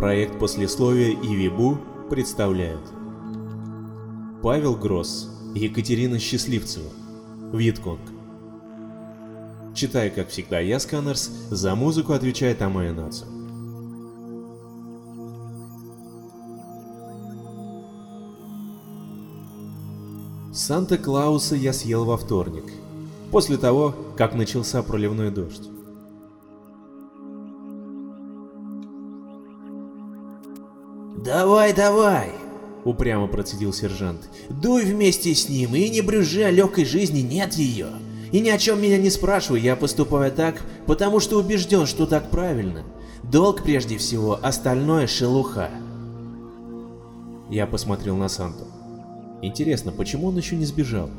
Проект послесловия и Вибу представляют Павел Гросс, Екатерина Счастливцева, Витконг Читаю, как всегда, я, Сканерс, за музыку отвечает Амая Нацу. Санта-Клауса я съел во вторник, после того, как начался проливной дождь. «Давай, давай!» — упрямо процедил сержант. «Дуй вместе с ним и не брюжи, о легкой жизни, нет ее!» И ни о чем меня не спрашивай, я поступаю так, потому что убежден, что так правильно. Долг прежде всего, остальное шелуха. Я посмотрел на Санту. Интересно, почему он еще не сбежал?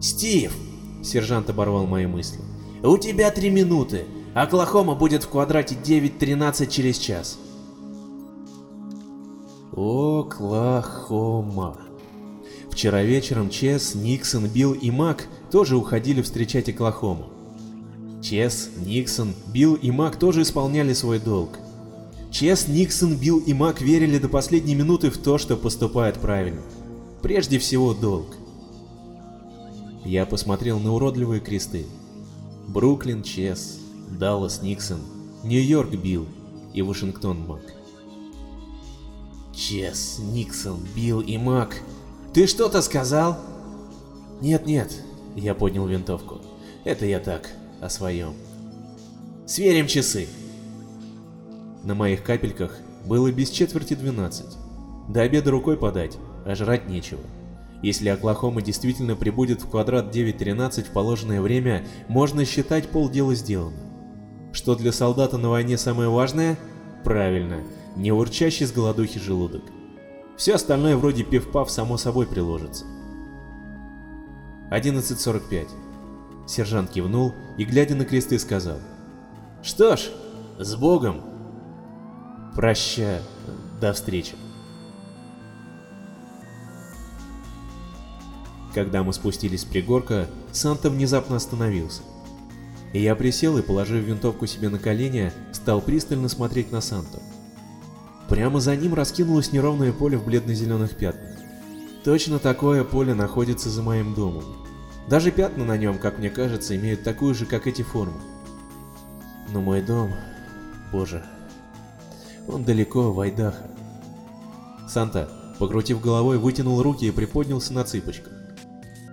«Стив!» — сержант оборвал мои мысли. «У тебя три минуты, а Клахома будет в квадрате 9.13 через час. Оклахома. Вчера вечером Чес, Никсон, Билл и Мак тоже уходили встречать Оклахому. Чес, Никсон, Билл и Мак тоже исполняли свой долг. Чес, Никсон, Билл и Мак верили до последней минуты в то, что поступает правильно. Прежде всего долг. Я посмотрел на уродливые кресты. Бруклин Чес, Даллас Никсон, Нью-Йорк Билл и Вашингтон Мак. Чес, Никсон, Билл и Мак. Ты что-то сказал? Нет-нет, я поднял винтовку. Это я так, о своем. Сверим часы. На моих капельках было без четверти 12. До обеда рукой подать, а жрать нечего. Если Оклахома действительно прибудет в квадрат 9.13 в положенное время, можно считать полдела сделано. Что для солдата на войне самое важное? Правильно, не урчащий с голодухи желудок. Все остальное вроде пивпав само собой приложится. 11.45. Сержант кивнул и, глядя на кресты, сказал. «Что ж, с Богом!» «Проща, до встречи!» Когда мы спустились с пригорка, Санта внезапно остановился. И я присел и, положив винтовку себе на колени, стал пристально смотреть на Санту, Прямо за ним раскинулось неровное поле в бледно-зеленых пятнах. Точно такое поле находится за моим домом. Даже пятна на нем, как мне кажется, имеют такую же, как эти формы. Но мой дом... Боже... Он далеко, в Айдахо. Санта, покрутив головой, вытянул руки и приподнялся на цыпочках.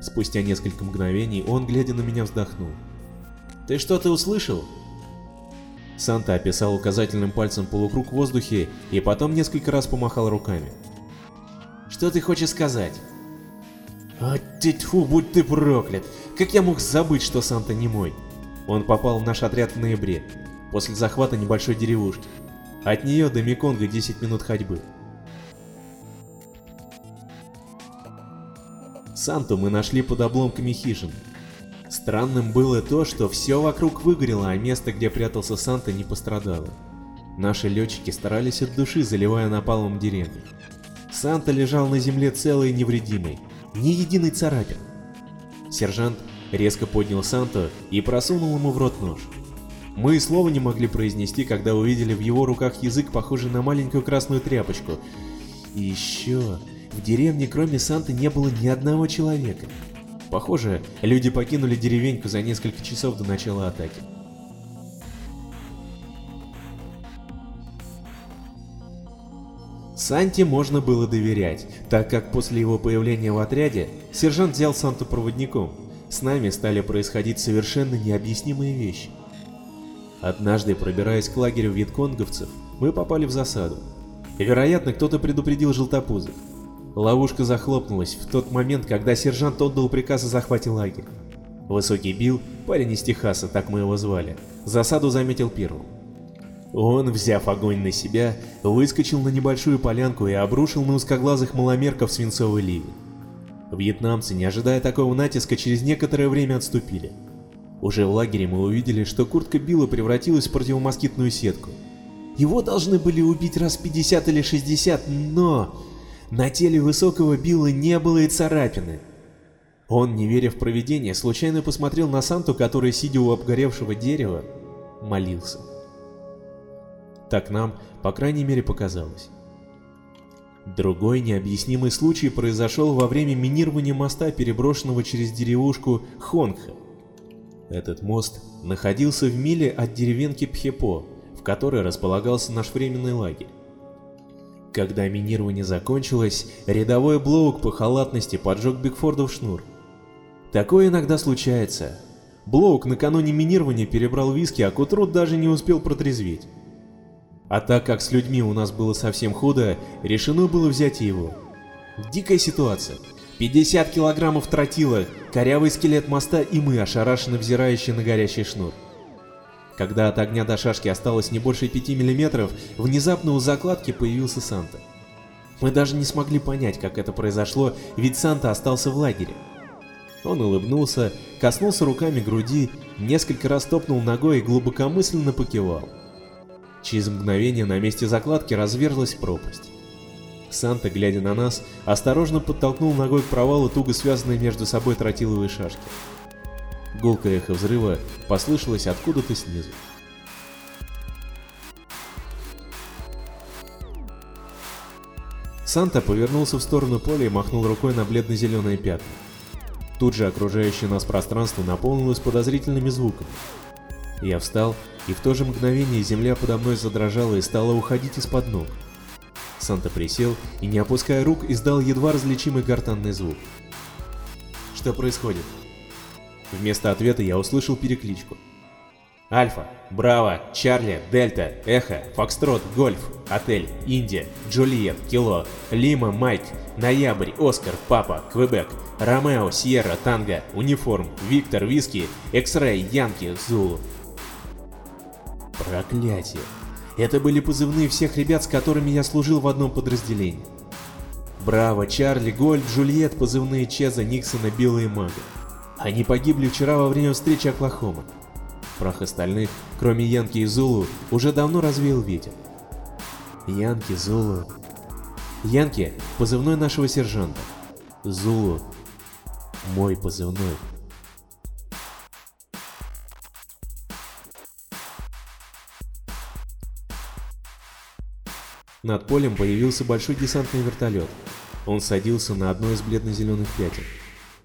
Спустя несколько мгновений он, глядя на меня, вздохнул. «Ты что-то услышал?» Санта описал указательным пальцем полукруг в воздухе и потом несколько раз помахал руками. «Что ты хочешь сказать?» «А тьфу, будь ты проклят! Как я мог забыть, что Санта не мой?» Он попал в наш отряд в ноябре, после захвата небольшой деревушки. От нее до Меконга 10 минут ходьбы. Санту мы нашли под обломками хижины. Странным было то, что все вокруг выгорело, а место, где прятался Санта, не пострадало. Наши летчики старались от души, заливая напалом деревни. Санта лежал на земле целый и невредимый, ни единой царапин. Сержант резко поднял Санта и просунул ему в рот нож. Мы и слова не могли произнести, когда увидели в его руках язык, похожий на маленькую красную тряпочку. И еще, в деревне кроме Санты не было ни одного человека. Похоже, люди покинули деревеньку за несколько часов до начала атаки. Санте можно было доверять, так как после его появления в отряде сержант взял Санту проводником. С нами стали происходить совершенно необъяснимые вещи. Однажды, пробираясь к лагерю вьетконговцев, мы попали в засаду. Вероятно, кто-то предупредил желтопузов. Ловушка захлопнулась в тот момент, когда сержант отдал приказ о захвате лагеря. Высокий Билл, парень из Техаса, так мы его звали, засаду заметил первым. Он, взяв огонь на себя, выскочил на небольшую полянку и обрушил на узкоглазых маломерков свинцовый ливень. Вьетнамцы, не ожидая такого натиска, через некоторое время отступили. Уже в лагере мы увидели, что куртка Билла превратилась в противомоскитную сетку. Его должны были убить раз 50 или 60, но... На теле высокого Билла не было и царапины. Он, не веря в провидение, случайно посмотрел на Санту, который, сидя у обгоревшего дерева, молился. Так нам, по крайней мере, показалось. Другой необъяснимый случай произошел во время минирования моста, переброшенного через деревушку Хонха. Этот мост находился в миле от деревенки Пхепо, в которой располагался наш временный лагерь. Когда минирование закончилось, рядовой Блоук по халатности поджег Бигфордов шнур. Такое иногда случается. Блоук накануне минирования перебрал виски, а к утру даже не успел протрезветь. А так как с людьми у нас было совсем худо, решено было взять его. Дикая ситуация. 50 килограммов тротила, корявый скелет моста и мы, ошарашенно взирающие на горящий шнур. Когда от огня до шашки осталось не больше 5 миллиметров, внезапно у закладки появился Санта. Мы даже не смогли понять, как это произошло, ведь Санта остался в лагере. Он улыбнулся, коснулся руками груди, несколько раз топнул ногой и глубокомысленно покивал. Через мгновение на месте закладки разверзлась пропасть. Санта, глядя на нас, осторожно подтолкнул ногой к провалу туго связанные между собой тротиловые шашки. Гулкое эхо взрыва послышалось откуда-то снизу. Санта повернулся в сторону поля и махнул рукой на бледно-зеленые пятна. Тут же окружающее нас пространство наполнилось подозрительными звуками. Я встал, и в то же мгновение земля подо мной задрожала и стала уходить из-под ног. Санта присел и, не опуская рук, издал едва различимый гортанный звук. «Что происходит?» Вместо ответа я услышал перекличку. Альфа, Браво, Чарли, Дельта, Эхо, Фокстрот, Гольф, Отель, Индия, Джульет, Кило, Лима, Майк, Ноябрь, Оскар, Папа, Квебек, Ромео, Сьерра, Танго, Униформ, Виктор, Виски, Экс-Рэй, Янки, Зулу. Проклятие. Это были позывные всех ребят, с которыми я служил в одном подразделении. Браво, Чарли, Гольф, Джульет, позывные Чеза, Никсона, Билла и Мага. Они погибли вчера во время встречи Оклахома. Прах остальных, кроме Янки и Зулу, уже давно развеял ветер. Янки, Зулу... Янки — позывной нашего сержанта. Зулу — мой позывной. Над полем появился большой десантный вертолет. Он садился на одно из бледно-зеленых пятен.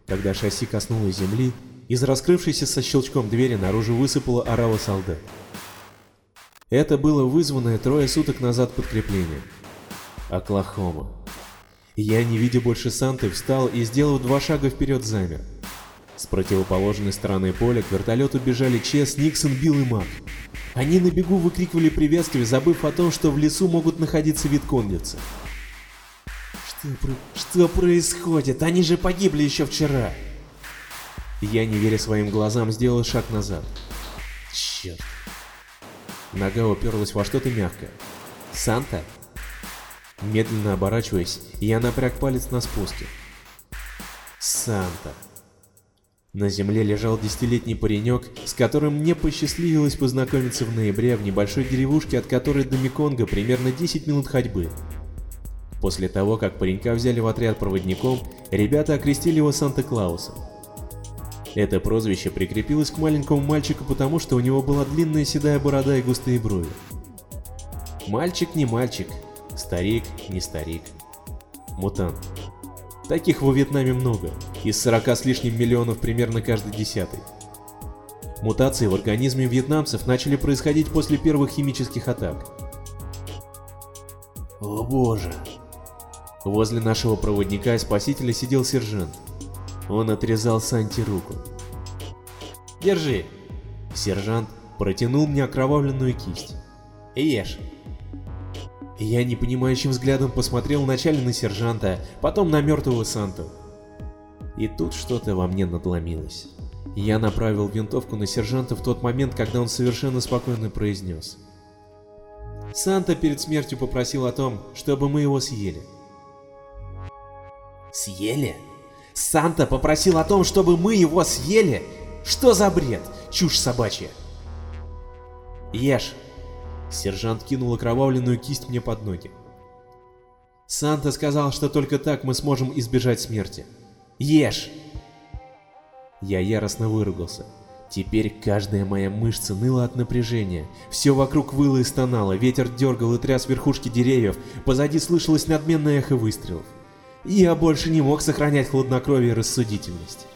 Когда шасси коснулось земли, из раскрывшейся со щелчком двери наружу высыпала орава солдат. Это было вызванное трое суток назад подкрепление. Оклахома. Я, не видя больше Санты, встал и, сделав два шага вперед, замер. С противоположной стороны поля к вертолету бежали Чес, Никсон, Билл и Мак. Они на бегу выкрикивали приветствие, забыв о том, что в лесу могут находиться вид конницы. Что, что происходит? Они же погибли еще вчера. Я, не веря своим глазам, сделал шаг назад. Черт. Нога уперлась во что-то мягкое. Санта? Медленно оборачиваясь, я напряг палец на спуске. Санта. На земле лежал десятилетний паренек, с которым мне посчастливилось познакомиться в ноябре в небольшой деревушке, от которой до Меконга примерно 10 минут ходьбы. После того, как паренька взяли в отряд проводником, ребята окрестили его Санта-Клаусом. Это прозвище прикрепилось к маленькому мальчику потому, что у него была длинная седая борода и густые брови. Мальчик не мальчик, старик не старик. Мутант. Таких во Вьетнаме много, из 40 с лишним миллионов примерно каждый десятый. Мутации в организме вьетнамцев начали происходить после первых химических атак. О боже, Возле нашего проводника и спасителя сидел сержант. Он отрезал Санти руку. «Держи!» Сержант протянул мне окровавленную кисть. «Ешь!» Я непонимающим взглядом посмотрел вначале на сержанта, потом на мертвого Санту. И тут что-то во мне надломилось. Я направил винтовку на сержанта в тот момент, когда он совершенно спокойно произнес. Санта перед смертью попросил о том, чтобы мы его съели. Съели? Санта попросил о том, чтобы мы его съели? Что за бред? Чушь собачья. Ешь. Сержант кинул окровавленную кисть мне под ноги. Санта сказал, что только так мы сможем избежать смерти. Ешь! Я яростно выругался. Теперь каждая моя мышца ныла от напряжения. Все вокруг выло и стонало, ветер дергал и тряс верхушки деревьев, позади слышалось надменное эхо выстрелов. Я больше не мог сохранять хладнокровие и рассудительность.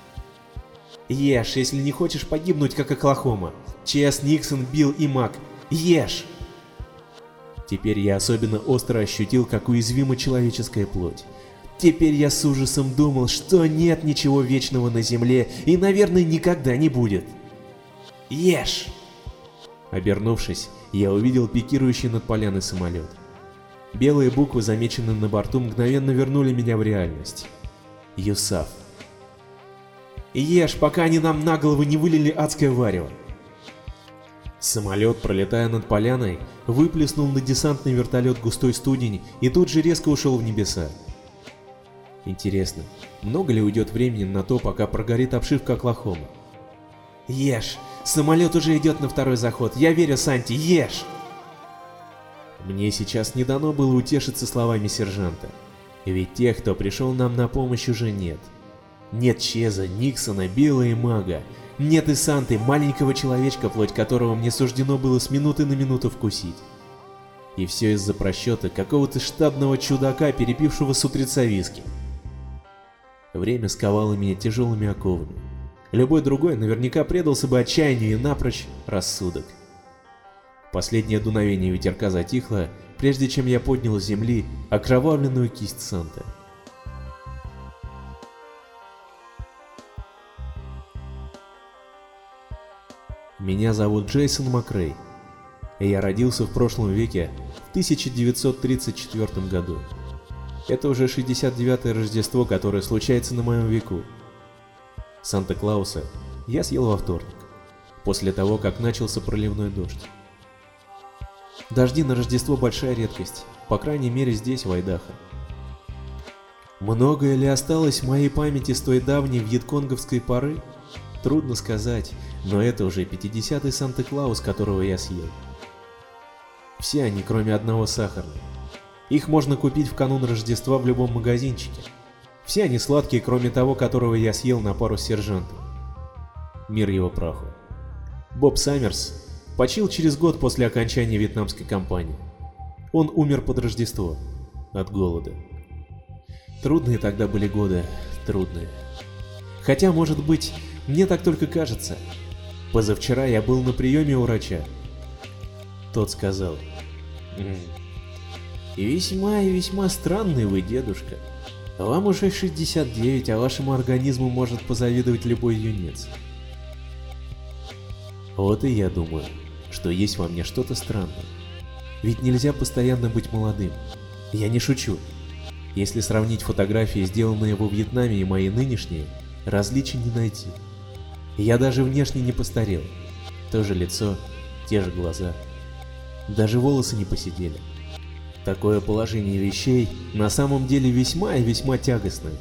Ешь, если не хочешь погибнуть, как Оклахома. Чес, Никсон, Билл и Мак. Ешь! Теперь я особенно остро ощутил, как уязвима человеческая плоть. Теперь я с ужасом думал, что нет ничего вечного на земле и, наверное, никогда не будет. Ешь! Обернувшись, я увидел пикирующий над поляной самолет. Белые буквы, замеченные на борту, мгновенно вернули меня в реальность. Юсаф. Ешь, пока они нам на головы не вылили адское варево. Самолет, пролетая над поляной, выплеснул на десантный вертолет густой студень и тут же резко ушел в небеса. Интересно, много ли уйдет времени на то, пока прогорит обшивка Оклахомы? Ешь! Самолет уже идет на второй заход. Я верю, Санти, ешь! Мне сейчас не дано было утешиться словами сержанта. Ведь тех, кто пришел нам на помощь, уже нет. Нет Чеза, Никсона, Билла и Мага. Нет и Санты, маленького человечка, плоть которого мне суждено было с минуты на минуту вкусить. И все из-за просчета какого-то штабного чудака, перепившего с утреца виски. Время сковало меня тяжелыми оковами. Любой другой наверняка предался бы отчаянию и напрочь рассудок. Последнее дуновение ветерка затихло, прежде чем я поднял с земли окровавленную кисть Санта. Меня зовут Джейсон Макрей, и я родился в прошлом веке, в 1934 году. Это уже 69-е Рождество, которое случается на моем веку. Санта-Клауса я съел во вторник, после того, как начался проливной дождь. Дожди на Рождество большая редкость, по крайней мере здесь, в Айдахо. Многое ли осталось в моей памяти с той давней вьетконговской поры? Трудно сказать, но это уже 50-й Санта-Клаус, которого я съел. Все они, кроме одного сахарного. Их можно купить в канун Рождества в любом магазинчике. Все они сладкие, кроме того, которого я съел на пару с сержантом. Мир его праху. Боб Саммерс почил через год после окончания вьетнамской кампании. Он умер под Рождество от голода. Трудные тогда были годы, трудные. Хотя, может быть, мне так только кажется. Позавчера я был на приеме у врача. Тот сказал, и весьма и весьма странный вы, дедушка. Вам уже 69, а вашему организму может позавидовать любой юнец. Вот и я думаю, что есть во мне что-то странное. Ведь нельзя постоянно быть молодым. Я не шучу. Если сравнить фотографии, сделанные во Вьетнаме, и мои нынешние, различий не найти. Я даже внешне не постарел. То же лицо, те же глаза. Даже волосы не посидели. Такое положение вещей на самом деле весьма и весьма тягостное.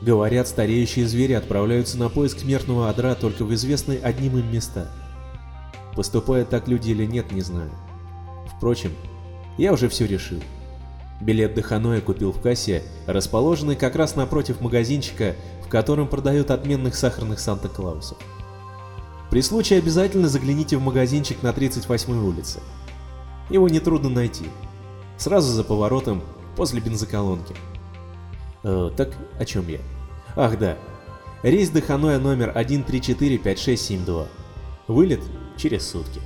Говорят, стареющие звери отправляются на поиск смертного одра только в известные одним им места – Поступают так люди или нет, не знаю. Впрочем, я уже все решил. Билет до Ханоя купил в кассе, расположенный как раз напротив магазинчика, в котором продают отменных сахарных Санта-Клаусов. При случае обязательно загляните в магазинчик на 38-й улице. Его нетрудно найти. Сразу за поворотом, после бензоколонки. Э, так о чем я? Ах да. Рейс до Ханоя номер 1345672. Вылет через сутки.